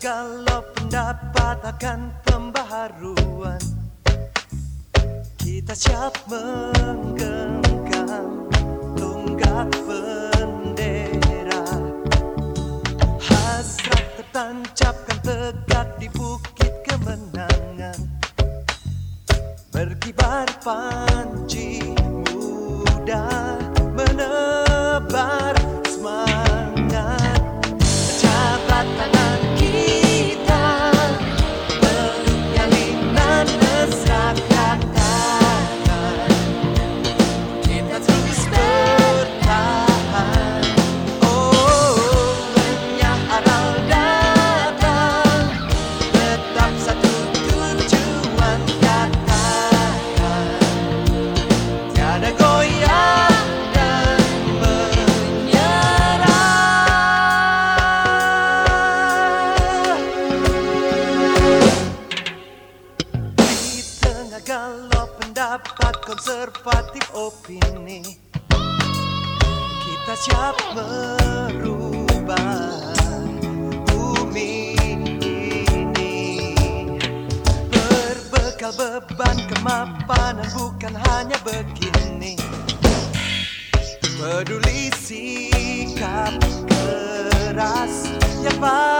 galau pendapat akan pembaharuan Kita siap menggenggam tonggak bendera. Hasrat tertancapkan tegak di bukit kemenangan. Berkibar panji muda menebar galau pendapat konservatif opini Kita siap merubah bumi ini. Berbekal beban kemapanan bukan hanya begini. Peduli sikap keras yang pasti